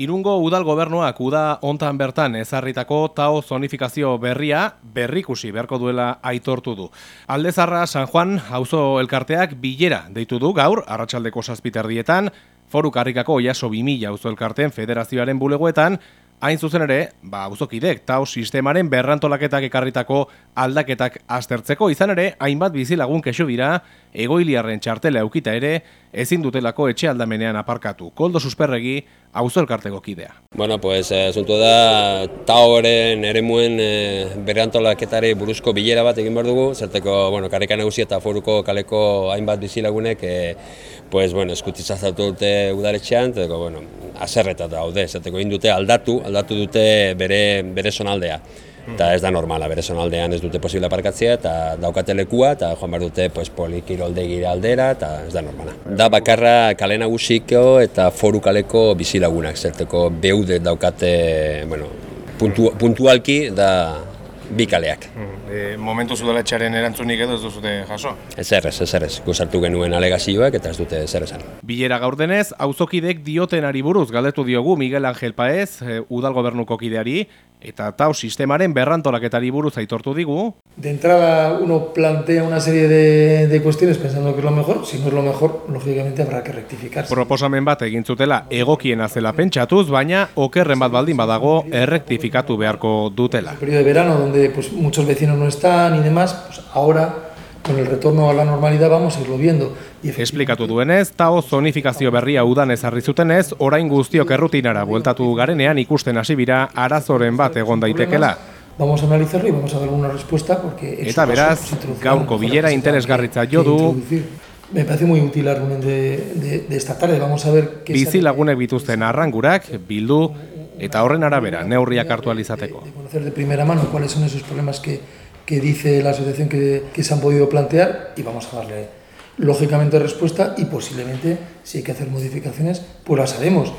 Irungo udal gobernuak uda hontan bertan ezarritako tao zonifikazio berria berrikusi beharko duela aitortu du. Aldezarra San Juan auzo elkarteak bilera deitu du gaur arratsaldeko zazpiterdietan, foru karrikako oiaso 2000 auzo elkarteen federazioaren bulegoetan, Hain zuzen ere, ba, auzokidek, tau sistemaren berrantolaketak ekarritako aldaketak aztertzeko, izan ere, hainbat bizilagun kesu dira, egoiliarren txartela eukita ere, ezin dutelako etxe aldamenean aparkatu. Koldo susperregi, auzo elkarteko kidea. Bueno, pues, eh, da, tauren ere muen eh, berrantolaketari buruzko bilera bat egin behar dugu, zerteko, bueno, karrika nagusi eta foruko kaleko hainbat bizilagunek, eh, pues, bueno, eskutitzazatu dute udaretxean, zerteko, bueno, aserreta daude, zateko egin dute aldatu, aldatu dute bere, bere sonaldea. Eta ez da normala, bere sonaldean ez dute posible aparkatzea eta daukate lekua eta joan behar dute pues, polikirolde aldera eta ez da normala. Da bakarra kale nagusiko eta foru kaleko bizilagunak, zerteko beude daukate, bueno, puntu, puntualki da bi kaleak. E, momentu zudaletxaren erantzunik edo ez duzute jaso? Ez errez, ez errez. Guzartu genuen alegazioak eta ez dute zer esan. Bilera gaur denez, auzokidek diotenari buruz galdetu diogu Miguel Angel Paez, e, udal gobernuko kideari, eta tau sistemaren berrantolaketari buruz aitortu digu. De entrada uno plantea una serie de, de cuestiones pensando que es lo mejor, si no es lo mejor, lógicamente habrá que rectificar. Proposamen bat egin zutela egokien azela pentsatuz, baina okerren bat baldin badago errektifikatu beharko dutela. El periodo de verano donde pues, muchos vecinos no están y demás, pues ahora con el retorno a la normalidad vamos a irlo viendo. Esplikatu duenez, tao zonifikazio berria udan ezarri zutenez, orain guztiok errutinara bueltatu garenean ikusten hasi bira arazoren bat egon daitekela. Vamos a analizarlo y vamos a dar una respuesta porque Eta beraz, gaurko bilera interesgarritza jo du. Me parece muy útil argumento de, de, de esta tarde. Vamos a ver qué Bizi lagunek bituzten arrangurak bildu eta horren arabera neurriak hartu alizateko. De, de conocer de primera mano cuáles son esos problemas que que dice la asociación que, se han podido plantear y vamos a darle lógicamente respuesta y posiblemente si hay que hacer modificaciones pues las haremos.